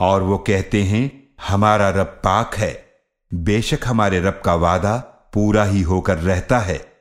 और वो कहते हैं, हमारा रब पाक है। बेशक हमारे रब का वादा पूरा ही होकर रहता है।